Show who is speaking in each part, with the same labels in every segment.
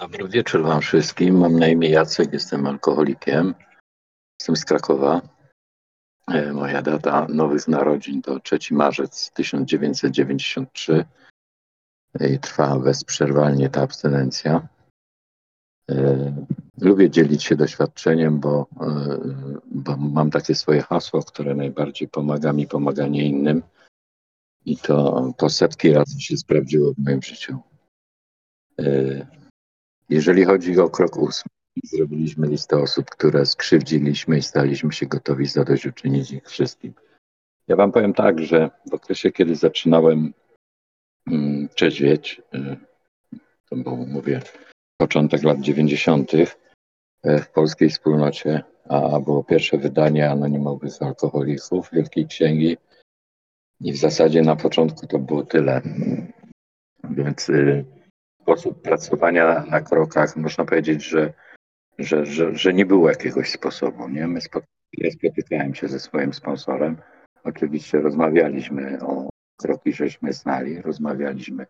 Speaker 1: Dobry wieczór Wam wszystkim. Mam na imię Jacek, jestem alkoholikiem. Jestem z Krakowa. E, moja data nowych narodzin to 3 marzec 1993 i trwa bezprzerwalnie ta abstynencja. E, lubię dzielić się doświadczeniem, bo, e, bo mam takie swoje hasło, które najbardziej pomaga mi, pomaganie innym. I to, to setki razy się sprawdziło w moim życiu. Jeżeli chodzi o krok ósmy, zrobiliśmy listę osób, które skrzywdziliśmy i staliśmy się gotowi zadośćuczynić ich wszystkim. Ja wam powiem tak, że w okresie, kiedy zaczynałem mm, trzeźwieć, y, to był, mówię, początek lat 90. E, w polskiej wspólnocie, a było pierwsze wydanie anonimowych alkoholików Wielkiej Księgi i w zasadzie na początku to było tyle. Więc y, sposób pracowania na krokach, można powiedzieć, że, że, że, że nie było jakiegoś sposobu. Nie? My ja spotykałem się ze swoim sponsorem. Oczywiście rozmawialiśmy o kroki, żeśmy znali, rozmawialiśmy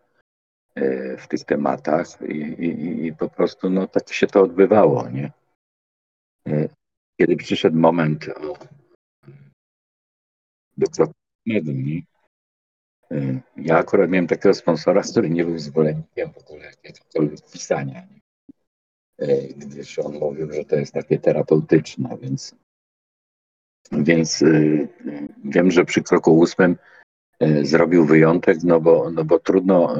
Speaker 1: e, w tych tematach i, i, i po prostu no, tak się to odbywało. Nie? E, kiedy przyszedł moment do kroku nie? Y, ja akurat miałem takiego sponsora, który nie był zwolennikiem w ogóle jakiegokolwiek pisania, y, gdyż on mówił, że to jest takie terapeutyczne, więc, więc y, wiem, że przy kroku ósmym zrobił wyjątek, no bo, no bo trudno,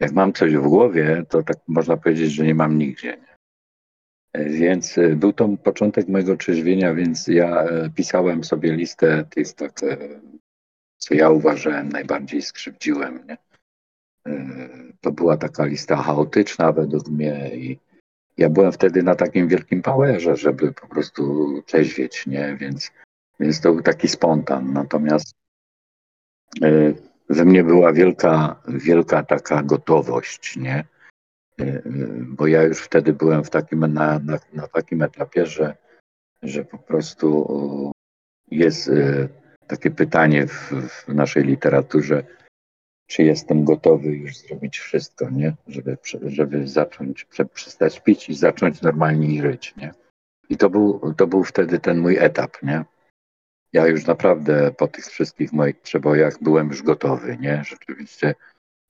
Speaker 1: jak mam coś w głowie, to tak można powiedzieć, że nie mam nigdzie. Więc był to początek mojego trzeźwienia, więc ja pisałem sobie listę tych tak co ja uważałem najbardziej skrzywdziłem. Nie? E, to była taka lista chaotyczna według mnie i ja byłem wtedy na takim wielkim powerze, żeby po prostu trzeźwieć, nie? Więc, więc to był taki spontan. Natomiast e, we mnie była wielka, wielka taka gotowość, nie? E, bo ja już wtedy byłem w takim, na, na, na takim etapie, że, że po prostu jest takie pytanie w, w, naszej literaturze, czy jestem gotowy już zrobić wszystko, nie? Żeby, żeby zacząć, przestać pić i zacząć normalnie żyć, nie? I to był, to był wtedy ten mój etap, nie? Ja już naprawdę po tych wszystkich moich przebojach byłem już gotowy, nie? Rzeczywiście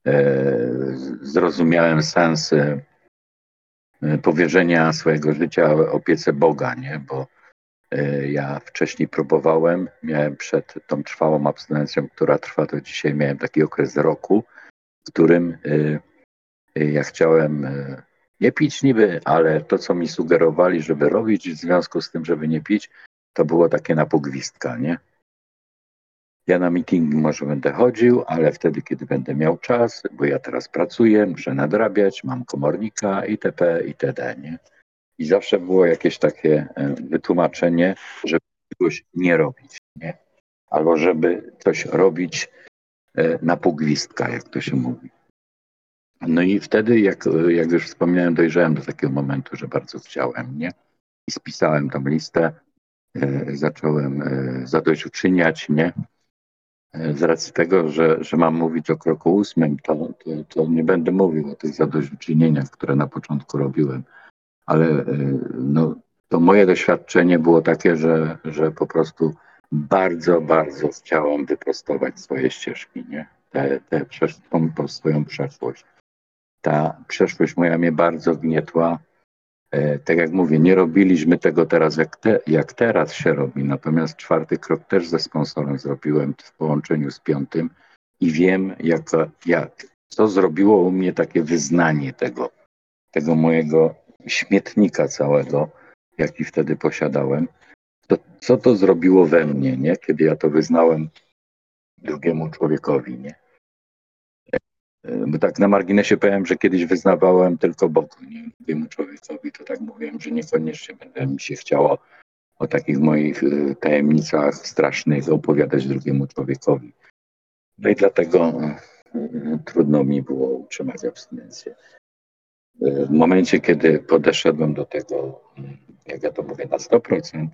Speaker 1: e, zrozumiałem sens e, powierzenia swojego życia opiece Boga, nie? Bo ja wcześniej próbowałem, miałem przed tą trwałą abstynencją, która trwa do dzisiaj, miałem taki okres roku, w którym e, e, ja chciałem nie pić niby, ale to, co mi sugerowali, żeby robić w związku z tym, żeby nie pić, to było takie na pogwistka, nie? Ja na meetingi może będę chodził, ale wtedy, kiedy będę miał czas, bo ja teraz pracuję, muszę nadrabiać, mam komornika itp. itd., nie? I zawsze było jakieś takie e, wytłumaczenie, żeby czegoś nie robić, nie? albo żeby coś robić e, na pogwistka, jak to się mówi. No i wtedy, jak, jak już wspomniałem, dojrzałem do takiego momentu, że bardzo chciałem, nie? I spisałem tą listę, e, zacząłem zadośćuczyniać, nie? Z racji tego, że, że mam mówić o kroku ósmym, to, to, to nie będę mówił o tych zadośćuczynieniach, które na początku robiłem ale e, no, to moje doświadczenie było takie, że, że po prostu bardzo, bardzo chciałam wyprostować swoje ścieżki, nie? Te, te, tą, tą swoją przeszłość. Ta przeszłość moja mnie bardzo gnietła. E, tak jak mówię, nie robiliśmy tego teraz, jak, te, jak teraz się robi. Natomiast czwarty krok też ze sponsorem zrobiłem w połączeniu z piątym i wiem, jak, jak, co zrobiło u mnie takie wyznanie tego, tego mojego śmietnika całego, jaki wtedy posiadałem, to co to zrobiło we mnie, nie? kiedy ja to wyznałem drugiemu człowiekowi. Nie? Bo tak na marginesie powiem, że kiedyś wyznawałem tylko Bogu, nie drugiemu człowiekowi, to tak mówiłem, że niekoniecznie będę mi się chciało o takich moich y, tajemnicach strasznych opowiadać drugiemu człowiekowi. No i dlatego y, trudno mi było utrzymać abstynencję. W momencie, kiedy podeszedłem do tego, jak ja to mówię, na 100%,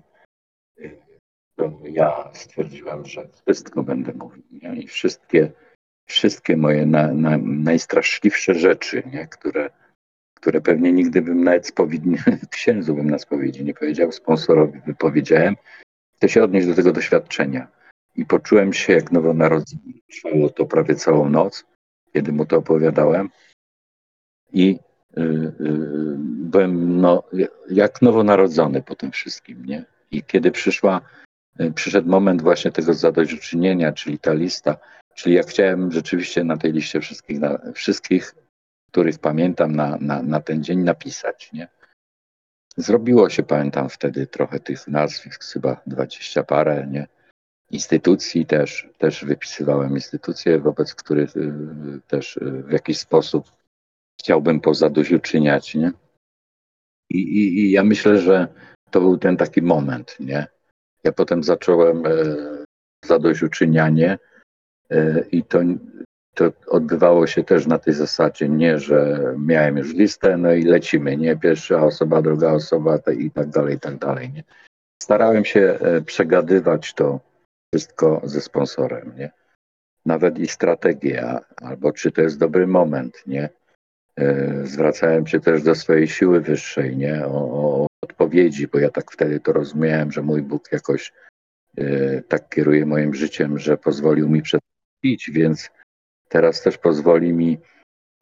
Speaker 1: to ja stwierdziłem, że wszystko będę mówił. Nie? I wszystkie, wszystkie moje na, na, najstraszliwsze rzeczy, nie? Które, które pewnie nigdy bym nawet spowiedni, księdzu bym na spowiedzi nie powiedział, sponsorowi wypowiedziałem, chcę się odnieść do tego doświadczenia. I poczułem się jak nowonarodzony. Trwało to prawie całą noc, kiedy mu to opowiadałem. I byłem no, jak nowonarodzony po tym wszystkim. Nie? I kiedy przyszła, yy, przyszedł moment właśnie tego zadośćuczynienia, czyli ta lista, czyli ja chciałem rzeczywiście na tej liście wszystkich, na, wszystkich których pamiętam na, na, na ten dzień napisać. Nie? Zrobiło się, pamiętam wtedy trochę tych nazwisk, chyba dwadzieścia parę, nie? Instytucji też, też wypisywałem instytucje, wobec których y, też y, w jakiś sposób chciałbym pozadośćuczyniać, nie? I, i, I ja myślę, że to był ten taki moment, nie? Ja potem zacząłem e, zadośćuczynianie e, i to to odbywało się też na tej zasadzie, nie, że miałem już listę, no i lecimy, nie, pierwsza osoba, druga osoba i tak dalej, i tak dalej, nie. Starałem się e, przegadywać to wszystko ze sponsorem, nie. Nawet i strategia, albo czy to jest dobry moment, nie. E, zwracałem się też do swojej siły wyższej, nie, o, o odpowiedzi, bo ja tak wtedy to rozumiałem, że mój Bóg jakoś e, tak kieruje moim życiem, że pozwolił mi przetrwać, więc teraz też pozwoli mi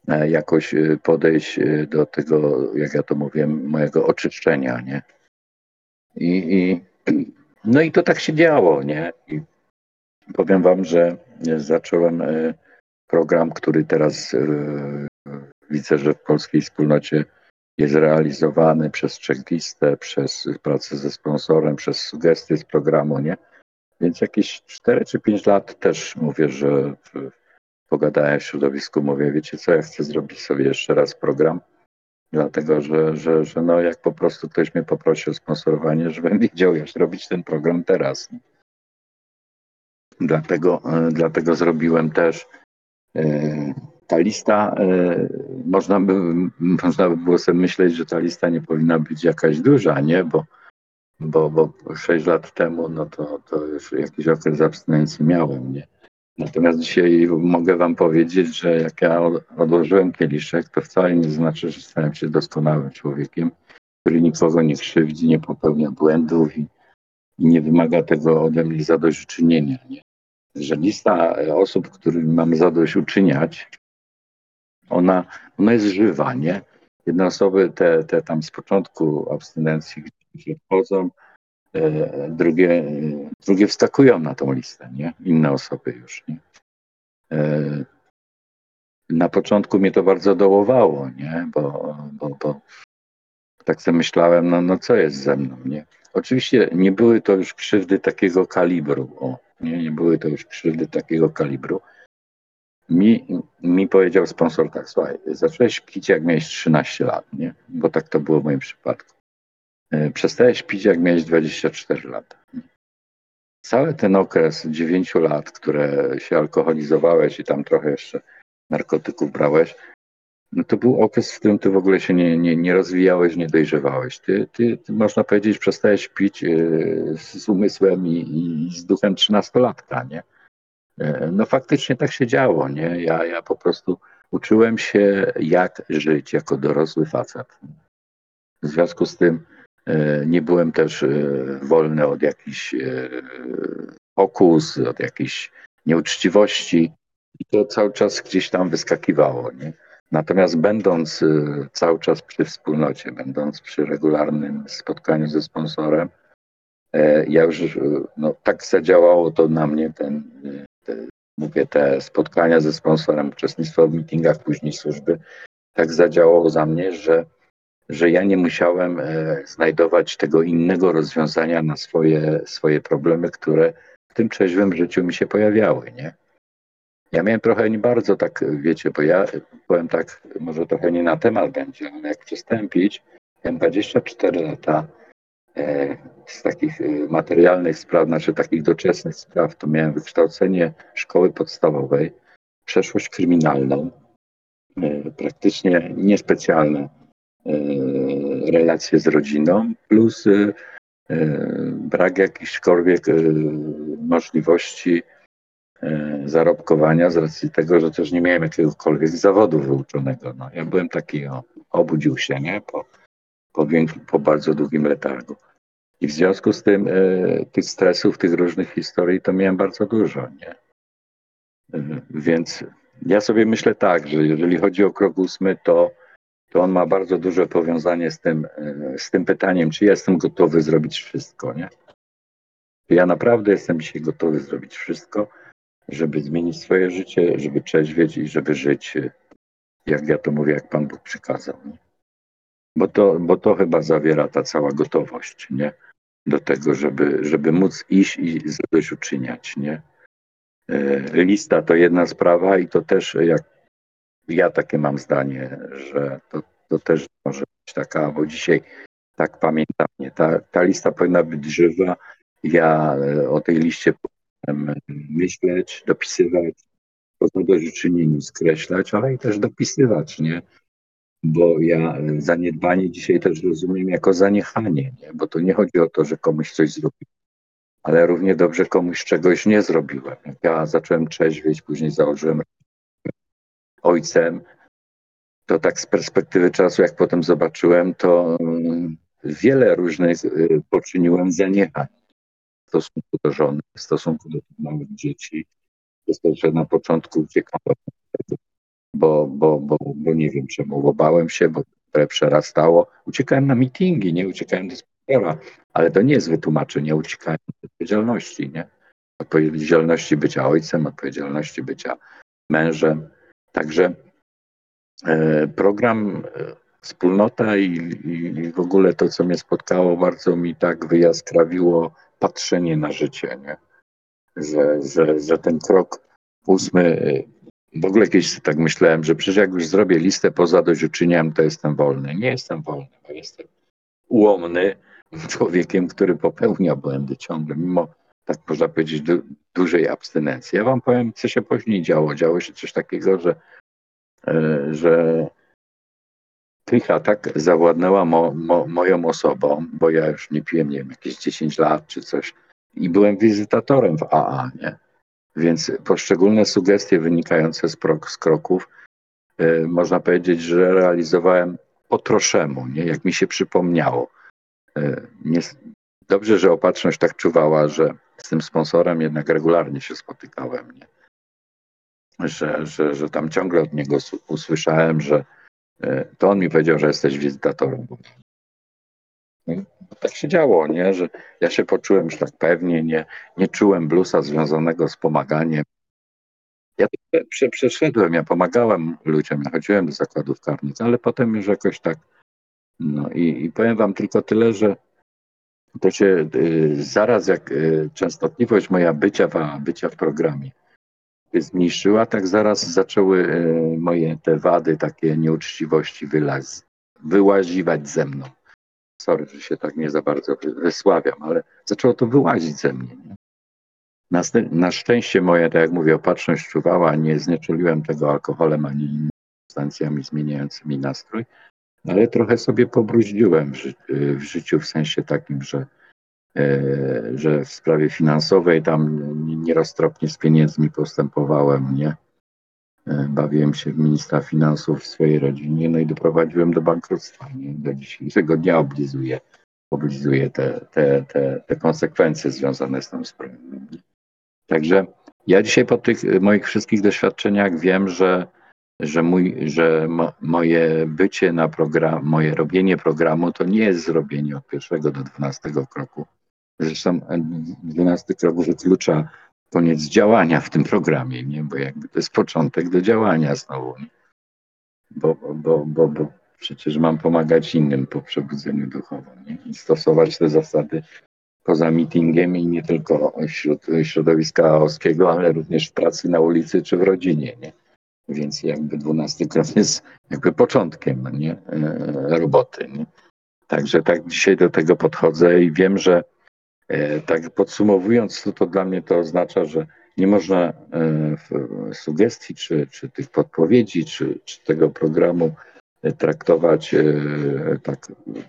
Speaker 1: e, jakoś podejść do tego, jak ja to mówię, mojego oczyszczenia, nie? I, i no i to tak się działo, nie? I powiem wam, że zacząłem program, który teraz widzę, że w polskiej wspólnocie jest realizowany przez checklistę, przez pracę ze sponsorem, przez sugestie z programu, nie? Więc jakieś 4 czy 5 lat też mówię, że pogadałem w środowisku, mówię, wiecie co, ja chcę zrobić sobie jeszcze raz program, dlatego że, że, że no jak po prostu ktoś mnie poprosi o sponsorowanie, żebym wiedział, jak zrobić ten program teraz. Dlatego, e, dlatego zrobiłem też e, ta lista, e, można by, można by było sobie myśleć, że ta lista nie powinna być jakaś duża, nie? Bo, bo, bo 6 lat temu, no to, to już jakiś okres abstynencji miałem, nie? Natomiast dzisiaj mogę Wam powiedzieć, że jak ja odłożyłem kieliszek, to wcale nie znaczy, że stałem się doskonałym człowiekiem, który nikogo nie krzywdzi, nie popełnia błędów i, i nie wymaga tego ode mnie zadośćuczynienia. Nie? Że lista osób, którym mam zadośćuczyniać, ona, ona jest żywa, nie? Jedne osoby, te, te tam z początku abstynencji, gdzie wchodzą, E, drugie, drugie wskakują na tą listę, nie? Inne osoby już, nie? E, na początku mnie to bardzo dołowało, nie? Bo, bo, bo tak sobie myślałem, no, no co jest ze mną, nie? Oczywiście nie były to już krzywdy takiego kalibru, o, nie, nie były to już krzywdy takiego kalibru. Mi, mi powiedział sponsor tak, słuchaj, zacząłeś pić jak miałeś 13 lat, nie? Bo tak to było w moim przypadku. E, przestałeś pić, jak miałeś 24 lata. Cały ten okres 9 lat, które się alkoholizowałeś i tam trochę jeszcze narkotyków brałeś, no to był okres, w którym ty w ogóle się nie, nie, nie rozwijałeś, nie dojrzewałeś. Ty, ty, ty można powiedzieć, przestałeś pić e, z umysłem i, i z duchem trzynastolatka, nie? E, no faktycznie tak się działo, nie? Ja, ja po prostu uczyłem się, jak żyć jako dorosły facet. W związku z tym E, nie byłem też e, wolny od jakichś pokus, od jakiejś nieuczciwości i to cały czas gdzieś tam wyskakiwało. Nie? Natomiast będąc cały czas przy wspólnocie, będąc przy regularnym spotkaniu ze sponsorem, ja już no, tak zadziałało to na mnie, ten, te, mówię, te spotkania ze sponsorem, uczestnictwo w meetingach, później służby, tak zadziałało za mnie, że że ja nie musiałem e, znajdować tego innego rozwiązania na swoje, swoje problemy, które w tym trzeźwym życiu mi się pojawiały, nie? Ja miałem trochę nie bardzo tak, wiecie, bo ja powiem tak, może trochę nie na temat będzie, ale jak przestałem pić, miałem 24 lata z takich e, materialnych spraw, znaczy takich doczesnych spraw, to miałem wykształcenie szkoły podstawowej, przeszłość kryminalną, praktycznie niespecjalne E, relacje z rodziną, plus e, e, brak jakichśkolwiek możliwości zarobkowania z racji tego, że też nie miałem jakiegokolwiek zawodu wyuczonego. No, ja byłem taki o, obudził się, nie? Po, po, po bardzo długim letargu. I w związku z tym e, tych stresów, tych różnych historii to miałem bardzo dużo, nie? E, więc ja sobie myślę tak, że jeżeli chodzi o krok ósmy, to, to on ma bardzo duże powiązanie z tym, e, z tym pytaniem, czy jestem gotowy zrobić wszystko, nie? Ja naprawdę jestem dzisiaj gotowy zrobić wszystko, żeby zmienić swoje życie, żeby trzeźwieć i żeby żyć, jak ja to mówię, jak Pan Bóg przykazał. Nie? Bo, to, bo to chyba zawiera ta cała gotowość, nie? Do tego, żeby, żeby móc iść i zadośćuczyniać, nie? E, lista to jedna sprawa i to też jak ja takie mam zdanie, że to, to też może być taka, bo dzisiaj tak pamiętam, nie? Ta, ta lista powinna być żywa. Ja e, o tej liście powinien myśleć, dopisywać, po zadośćuczynieniu skreślać, ale i też dopisywać, nie? Bo ja zaniedbanie dzisiaj też rozumiem jako zaniechanie, nie? bo to nie chodzi o to, że komuś coś zrobiłem ale równie dobrze komuś czegoś nie zrobiłem. Jak ja zacząłem trzeźwieć, później założyłem ojcem, to tak z perspektywy czasu, jak potem zobaczyłem, to mm, wiele różnych y, poczyniłem zaniechań w stosunku do żony, w stosunku do małych dzieci. To że na początku uciekałem, bo, bo, bo, bo nie wiem czemu, bo bałem się, bo przerastało. Uciekałem na mitingi, nie uciekałem do spokojora, ale to nie jest wytłumaczenie uciekania od odpowiedzialności, nie? Odpowiedzialności bycia ojcem, odpowiedzialności bycia mężem. Także e, program e, Wspólnota i, i, w ogóle to, co mnie spotkało, bardzo mi tak wyjaskrawiło patrzenie na życie, nie? Że, że, że ten krok ósmy, w ogóle kiedyś tak myślałem, że przecież jak już zrobię listę po zadośćuczynieniam, to jestem wolny. Nie jestem wolny, bo jestem ułomny, człowiekiem, który popełnia błędy ciągle, mimo tak można powiedzieć du dużej abstynencji. Ja wam powiem, co się później działo. Działo się coś takiego, że, e, że pycha tak zawładnęła mo, mo, moją osobą, bo ja już nie piłem, nie wiem, jakieś 10 lat czy coś i byłem wizytatorem w AA, nie? Więc poszczególne sugestie wynikające z, prok, z kroków y, można powiedzieć, że realizowałem po troszemu, nie? jak mi się przypomniało. E, nie, dobrze, że opatrzność tak czuwała, że z tym sponsorem jednak regularnie się spotykałem. Nie? Że, że, że tam ciągle od niego usłyszałem, że e, to on mi powiedział, że jesteś wizytatorem. Tak się działo, nie? że ja się poczułem już tak pewnie, nie, nie czułem blusa związanego z pomaganiem. Ja prze, przeszedłem, ja pomagałem ludziom, ja chodziłem do zakładów karnych, ale potem już jakoś tak no i, i powiem wam tylko tyle, że to się y, zaraz jak y, częstotliwość moja bycia w, bycia w programie zmniejszyła, tak zaraz zaczęły y, moje te wady, takie nieuczciwości wylaz, wyłaziwać ze mną. Sorry, że się tak nie za bardzo wysławiam, ale zaczęło to wyłazić ze mnie. Nie? Na, na szczęście moje, tak jak mówię, opatrzność czuwała, nie znieczuliłem tego alkoholem ani innymi substancjami zmieniającymi nastrój, ale trochę sobie pobruździłem w, ży w życiu w sensie takim, że, e, że w sprawie finansowej tam nieroztropnie z pieniędzmi postępowałem, nie? E, bawiłem się w ministra finansów w swojej rodzinie, no i doprowadziłem do bankructwa. Do dzisiejszego dnia oblizuję, oblizuję te, te, te, te konsekwencje związane z tą sprawą. Także ja dzisiaj po tych moich wszystkich doświadczeniach wiem, że że, mój, że mo, moje bycie na program, moje robienie programu to nie jest zrobienie od pierwszego do dwunastego kroku. Zresztą dwunasty krok wyklucza koniec działania w tym programie, nie? bo jakby to jest początek do działania znowu. Nie? Bo, bo, bo, bo przecież mam pomagać innym po przebudzeniu duchowym nie? i stosować te zasady poza meetingiem i nie tylko wśród środowiska aoskiego, ale również w pracy na ulicy czy w rodzinie. Nie? Więc jakby dwunasty krok jest jakby początkiem nie? E, roboty. Nie? Także tak dzisiaj do tego podchodzę i wiem, że e, tak podsumowując, to, to dla mnie to oznacza, że nie można e, sugestii, czy, czy tych podpowiedzi, czy, czy tego programu traktować tak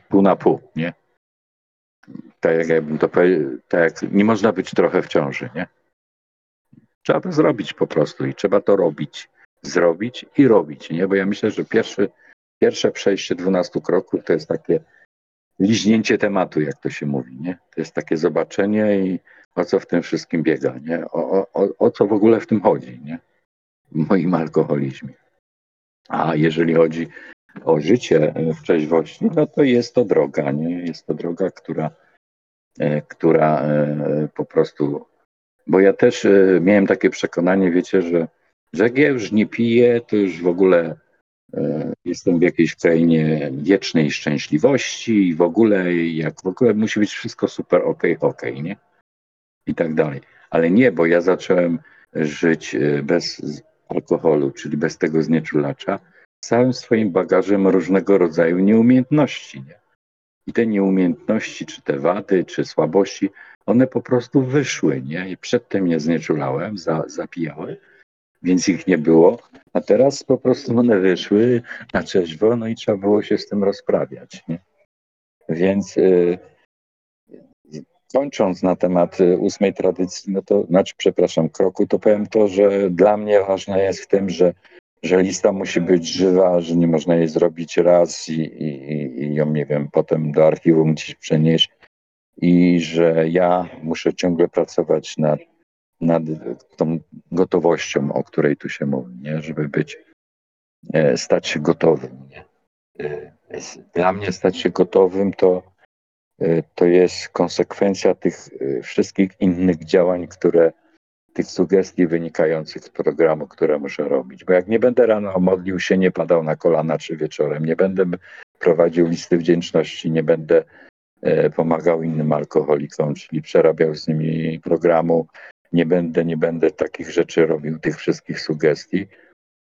Speaker 1: pół na pół, nie? Tak jak jakbym to powiedział, tak jak nie można być trochę w ciąży, nie? Trzeba to zrobić po prostu i trzeba to robić zrobić i robić, nie? Bo ja myślę, że pierwszy, pierwsze przejście 12 kroków to jest takie liźnięcie tematu, jak to się mówi, nie? To jest takie zobaczenie i o co w tym wszystkim biega, nie? O, o, o co w ogóle w tym chodzi, nie? W moim alkoholizmie. A jeżeli chodzi o życie w trzeźwości, no to jest to droga, nie? Jest to droga, która, e, która e, po prostu, bo ja też e, miałem takie przekonanie, wiecie, że, że jak ja już nie piję, to już w ogóle jestem w jakiejś krainie wiecznej szczęśliwości i w ogóle, jak w ogóle musi być wszystko super ok, ok, nie? I tak dalej. Ale nie, bo ja zacząłem żyć bez alkoholu, czyli bez tego znieczulacza, całym swoim bagażem różnego rodzaju nieumiejętności. Nie? I te nieumiejętności, czy te wady, czy słabości, one po prostu wyszły, nie? I przedtem je znieczulałem, za, zapijałem, więc ich nie było, a teraz po prostu one wyszły na trzeźwo, no i trzeba było się z tym rozprawiać, nie? Więc y, kończąc na temat y, ósmej tradycji, no to znaczy, przepraszam, kroku, to powiem to, że dla mnie ważne jest w tym, że że lista musi być żywa, że nie można jej zrobić raz i, i, i ją, nie wiem, potem do archiwum gdzieś przenieść i że ja muszę ciągle pracować nad, nad tą gotowością, o której tu się mówi, nie? żeby być, e, stać się gotowym. E, dla mnie stać się gotowym to, e, to jest konsekwencja tych wszystkich innych działań, które tych sugestii wynikających z programu, które muszę robić. Bo jak nie będę rano modlił się, nie padał na kolana czy wieczorem, nie będę prowadził listy wdzięczności, nie będę pomagał innym alkoholikom, czyli przerabiał z nimi programu, nie będę, nie będę takich rzeczy robił, tych wszystkich sugestii,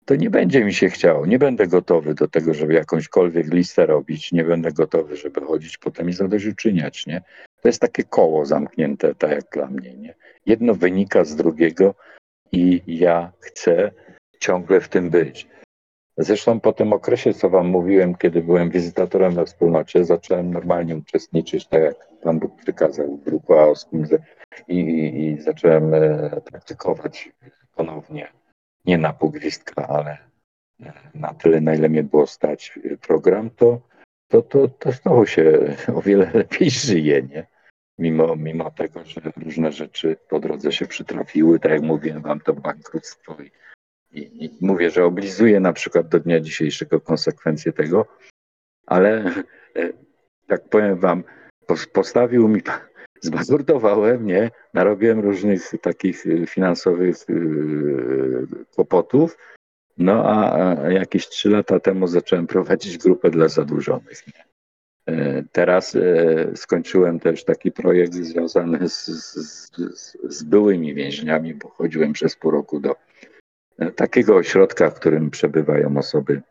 Speaker 1: to nie będzie mi się chciało, nie będę gotowy do tego, żeby jakąśkolwiek listę robić, nie będę gotowy, żeby chodzić potem i zadośćuczyniać, nie? To jest takie koło zamknięte, tak jak dla mnie, nie? Jedno wynika z drugiego i ja chcę ciągle w tym być. Zresztą po tym okresie, co Wam mówiłem, kiedy byłem wizytatorem we wspólnocie, zacząłem normalnie uczestniczyć, tak jak Pan Bóg przykazał w ruchu aoskim i, i, i zacząłem e, praktykować ponownie, nie na pół ale e, na tyle, na ile mnie było stać program, to, to, to, to znowu się o wiele lepiej żyje, nie? mimo, mimo tego, że różne rzeczy po drodze się przytrafiły, tak jak mówiłem wam, to bankructwo i, i, mówię, że oblizuję na przykład do dnia dzisiejszego konsekwencje tego, ale tak powiem wam, postawił mi, zbankrutowałem, nie, narobiłem różnych takich e, finansowych e, kłopotów, no a jakieś trzy lata temu zacząłem prowadzić grupę dla zadłużonych. Teraz skończyłem też taki projekt związany z, z, z, byłymi więźniami, bo chodziłem przez pół roku do takiego ośrodka, w którym przebywają osoby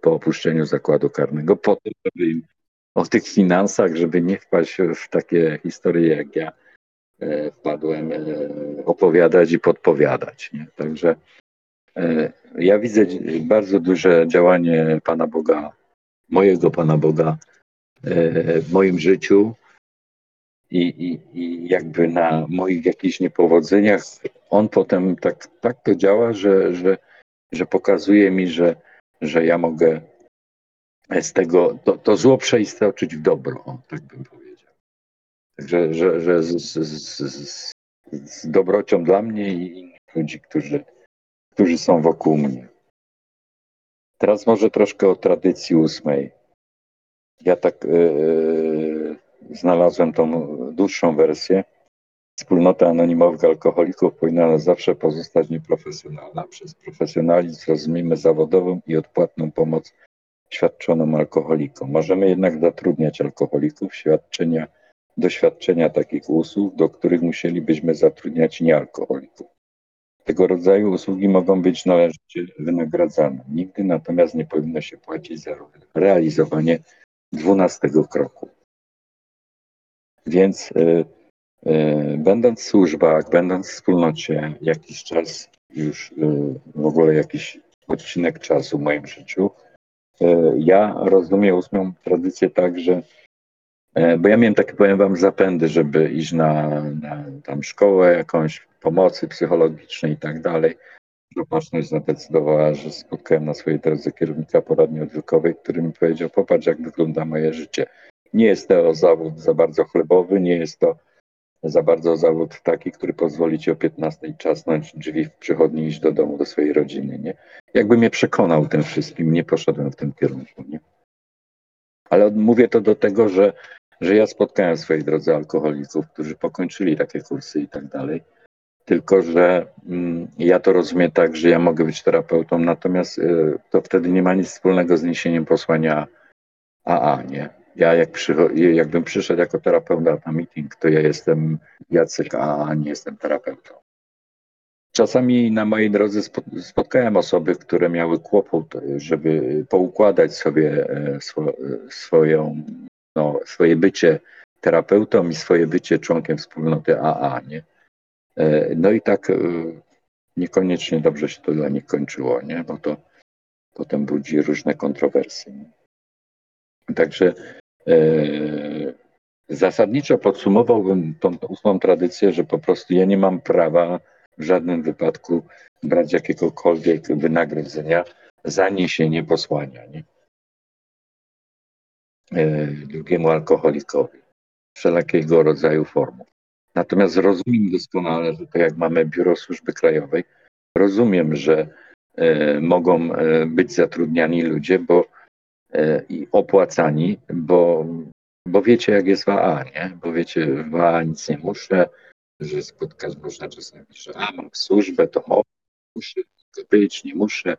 Speaker 1: po opuszczeniu zakładu karnego, po to, żeby im o tych finansach, żeby nie wpaść w takie historie, jak ja wpadłem, opowiadać i podpowiadać. Nie? Także ja widzę bardzo duże działanie Pana Boga, mojego Pana Boga E, w moim życiu i, i, i jakby na moich jakichś niepowodzeniach, on potem tak, tak to działa, że, że, że pokazuje mi, że, że ja mogę z tego, to, to zło przeistoczyć w dobro, o, tak bym powiedział. Także, że, że z, z, z, z dobrocią dla mnie i innych ludzi, którzy, którzy są wokół mnie. Teraz może troszkę o tradycji ósmej. Ja tak yy, znalazłem tą dłuższą wersję. Wspólnota anonimowych alkoholików powinna zawsze pozostać nieprofesjonalna. Przez profesjonalizm rozumiemy zawodową i odpłatną pomoc świadczoną alkoholikom. Możemy jednak zatrudniać alkoholików, świadczenia, doświadczenia takich usług, do których musielibyśmy zatrudniać niealkoholików. Tego rodzaju usługi mogą być należycie wynagradzane. Nigdy natomiast nie powinno się płacić za realizowanie dwunastego kroku. Więc y, będąc w służbach, będąc w wspólnocie jakiś czas, już y, w ogóle jakiś odcinek czasu w moim życiu, y, ja rozumiem ósmą tradycję tak, że bo ja miałem takie, powiem wam, zapędy, żeby iść na, na tam szkołę jakąś pomocy psychologicznej i tak dalej. Opatrzność zadecydowała, że spotkałem na swojej drodze kierownika poradni odwykowej, który mi powiedział, popatrz jak wygląda moje życie. Nie jest to zawód za bardzo chlebowy, nie jest to za bardzo zawód taki, który pozwoli ci o 15 czasnąć drzwi w przychodni iść do domu, do swojej rodziny. Nie? Jakby mnie przekonał tym wszystkim, nie poszedłem w tym kierunku. Nie? Ale mówię to do tego, że, że ja spotkałem w swojej drodze alkoholików, którzy pokończyli takie kursy i tak dalej. Tylko, że mm, ja to rozumiem tak, że ja mogę być terapeutą, natomiast y, to wtedy nie ma nic wspólnego z niesieniem posłania AA, nie? Ja jak jakbym przyszedł jako terapeuta na meeting, to ja jestem Jacek, a nie jestem terapeutą. Czasami na mojej drodze spotkałem osoby, które miały kłopot, żeby poukładać sobie e, swoją, no, swoje bycie terapeutą i swoje bycie członkiem wspólnoty AA. Nie? E, no i tak e, niekoniecznie dobrze się to dla nich kończyło, nie? bo to potem budzi różne kontrowersje. Także E, zasadniczo podsumowałbym tą ósmą tradycję, że po prostu ja nie mam prawa w żadnym wypadku brać jakiegokolwiek wynagrodzenia za niesienie posłania nie? E, drugiemu alkoholikowi, wszelakiego rodzaju formą. Natomiast rozumiem doskonale, że to jak mamy Biuro Służby Krajowej, rozumiem, że e, mogą być zatrudniani ludzie, bo i opłacani, bo, bo wiecie, jak jest w AA, nie? Bo wiecie, w AA nic nie muszę, że spotkać można czasami, że a, mam służbę, to muszę być, nie muszę,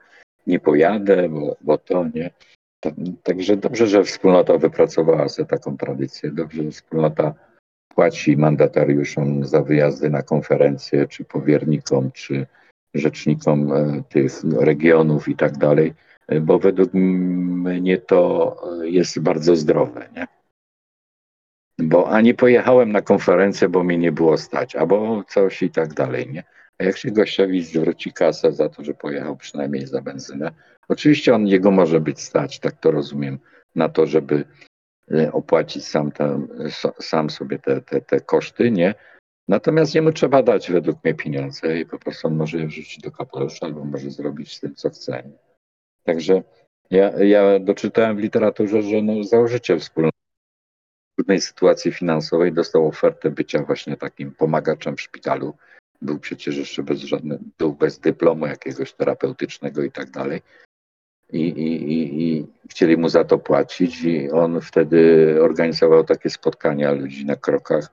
Speaker 1: nie pojadę, bo, bo to nie. Także dobrze, że wspólnota wypracowała sobie taką tradycję. Dobrze, że wspólnota płaci mandatariuszom za wyjazdy na konferencje, czy powiernikom, czy rzecznikom e, tych regionów i tak dalej bo według mnie to jest bardzo zdrowe, nie? Bo ani pojechałem na konferencję, bo mi nie było stać, albo coś i tak dalej, nie? A jak się gościowi zwróci kasę za to, że pojechał przynajmniej za benzynę, oczywiście on jego może być stać, tak to rozumiem, na to, żeby e, opłacić sam, ten, sam sobie te, te, te koszty, nie? Natomiast jemu trzeba dać według mnie pieniądze i po prostu on może je wrzucić do kapelusza albo może zrobić z tym, co chce. Także ja, ja doczytałem w literaturze, że no, założyciel wspólnoty w trudnej sytuacji finansowej dostał ofertę bycia właśnie takim pomagaczem w szpitalu. Był przecież jeszcze bez żadnego, był bez dyplomu jakiegoś terapeutycznego i tak dalej. I, i, i, I chcieli mu za to płacić, i on wtedy organizował takie spotkania ludzi na krokach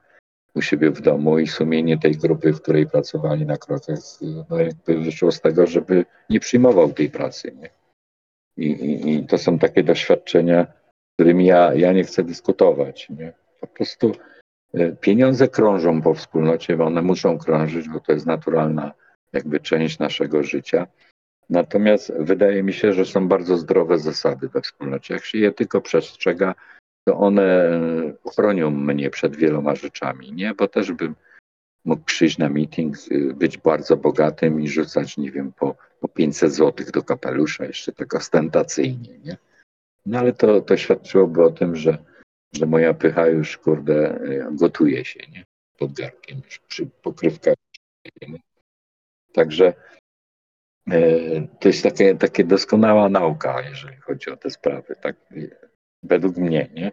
Speaker 1: u siebie w domu i sumienie tej grupy, w której pracowali na krokach, no jakby wyszło z tego, żeby nie przyjmował tej pracy. Nie? I, i, I, to są takie doświadczenia, którymi ja, ja nie chcę dyskutować. Nie? Po prostu e, pieniądze krążą po wspólnocie, bo one muszą krążyć, bo to jest naturalna jakby część naszego życia. Natomiast wydaje mi się, że są bardzo zdrowe zasady we wspólnocie. Jak się je tylko przestrzega, to one chronią mnie przed wieloma rzeczami, nie? Bo też bym mógł przyjść na meeting, y, być bardzo bogatym i rzucać, nie wiem, po, po 500 zł do kapelusza, jeszcze tak ostentacyjnie, nie? No ale to, to świadczyłoby o tym, że, że moja pycha już, kurde, y, gotuje się, nie? Pod garkiem, już przy pokrywkach. Także e, to jest takie, takie doskonała nauka, jeżeli chodzi o te sprawy, tak? Według mnie, nie?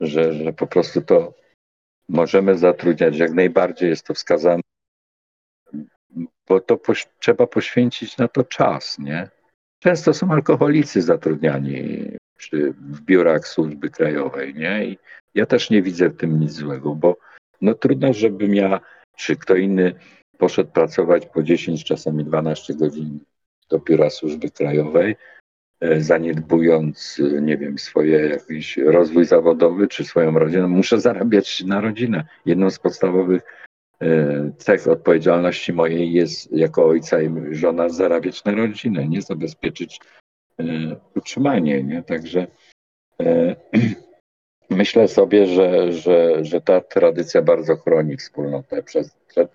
Speaker 1: Że, że po prostu to możemy zatrudniać, jak najbardziej jest to wskazane, bo to poś trzeba poświęcić na to czas, nie? Często są alkoholicy zatrudniani przy, w biurach służby krajowej, nie? I ja też nie widzę w tym nic złego, bo no trudno, żebym ja, czy kto inny poszedł pracować po 10, czasami 12 godzin do biura służby krajowej, zaniedbując, e, nie wiem, swoje jakiś rozwój zawodowy czy swoją rodzinę, muszę zarabiać na rodzinę. Jedną z podstawowych e, cech odpowiedzialności mojej jest jako ojca i żona zarabiać na rodzinę, nie zabezpieczyć utrzymanie, nie? Także myślę sobie, że, że, że ta tradycja bardzo chroni wspólnotę przed, przed,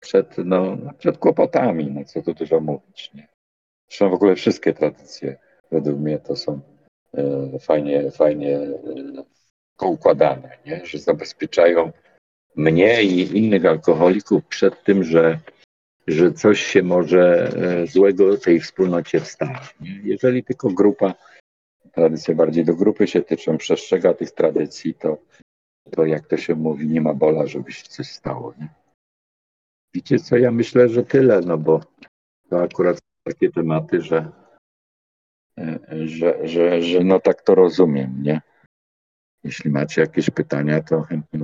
Speaker 1: przed, no, przed kłopotami, no co tu dużo mówić, nie? Zresztą w ogóle wszystkie tradycje według mnie to są e, fajnie, fajnie e, poukładane, nie? że zabezpieczają mnie i innych alkoholików przed tym, że, że coś się może e, złego tej wspólnocie wstać. Nie? Jeżeli tylko grupa, tradycje bardziej do grupy się tyczą, przestrzega tych tradycji, to, to jak to się mówi, nie ma bola, żeby się coś stało. Nie? Wiecie co, ja myślę, że tyle, no bo to akurat takie tematy, że, że, że, że no tak to rozumiem, nie? Jeśli macie jakieś pytania, to chętnie